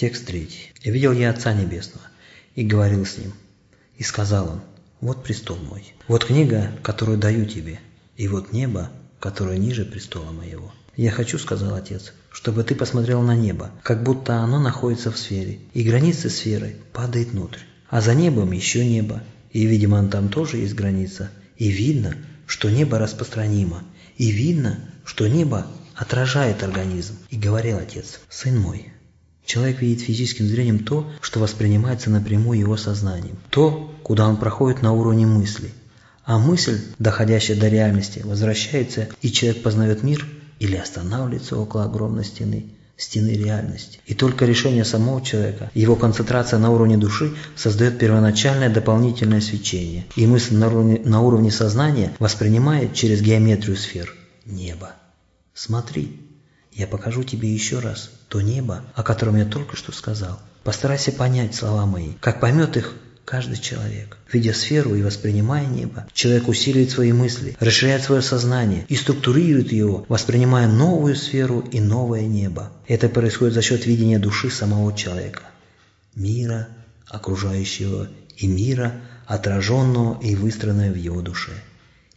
Текст третий. «И видел я Отца Небесного, и говорил с Ним, и сказал Он, вот престол мой, вот книга, которую даю тебе, и вот небо, которое ниже престола моего. Я хочу, сказал Отец, чтобы ты посмотрел на небо, как будто оно находится в сфере, и границы сферы падает внутрь, а за небом еще небо, и, видимо, там тоже есть граница, и видно, что небо распространимо, и видно, что небо отражает организм. И говорил Отец, сын мой, Человек видит физическим зрением то, что воспринимается напрямую его сознанием, то, куда он проходит на уровне мысли. А мысль, доходящая до реальности, возвращается, и человек познает мир или останавливается около огромной стены, стены реальности. И только решение самого человека, его концентрация на уровне души создает первоначальное дополнительное свечение. И мысль на уровне, на уровне сознания воспринимает через геометрию сфер небо. Смотри, я покажу тебе еще раз то небо, о котором я только что сказал. Постарайся понять слова мои, как поймет их каждый человек. Видя сферу и воспринимая небо, человек усиливает свои мысли, расширяет свое сознание и структурирует его, воспринимая новую сферу и новое небо. Это происходит за счет видения души самого человека, мира, окружающего и мира, отраженного и выстроенного в его душе.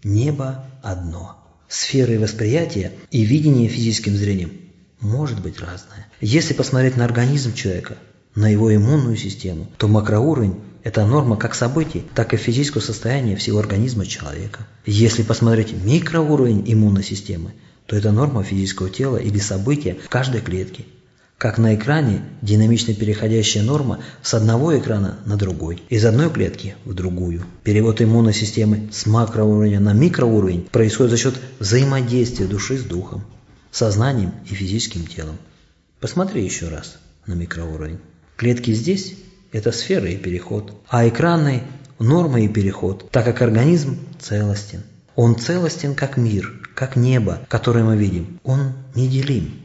Небо одно. Сферы восприятия и видения физическим зрением может быть разное. Если посмотреть на организм человека, на его иммунную систему, то макроуровень – это норма как событий, так и физического состояния всего организма человека. Если посмотреть микроуровень иммунной системы, то это норма физического тела или события в каждой клетке. Как на экране динамично переходящая норма с одного экрана на другой, из одной клетки в другую. Перевод иммунной системы с макроуровня на микроуровень происходит за счет взаимодействия души с духом сознанием и физическим телом. Посмотри еще раз на микроуровень. Клетки здесь – это сфера и переход, а экраны – норма и переход, так как организм целостен. Он целостен как мир, как небо, которое мы видим. Он неделим.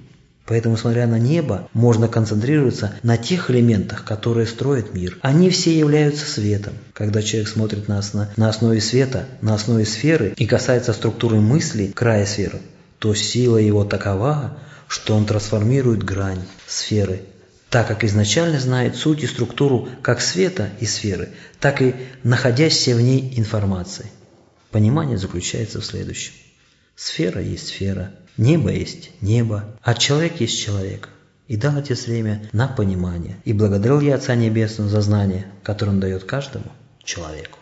Поэтому, смотря на небо, можно концентрироваться на тех элементах, которые строят мир. Они все являются светом. Когда человек смотрит на, на основе света, на основе сферы и касается структуры мысли края сферы, то сила его такова, что он трансформирует грань сферы, так как изначально знает суть и структуру как света и сферы, так и находящейся в ней информации. Понимание заключается в следующем. Сфера есть сфера, небо есть небо, а человек есть человек. И дал Отец время на понимание. И благодарил я Отца Небесного за знание, которое он дает каждому человеку.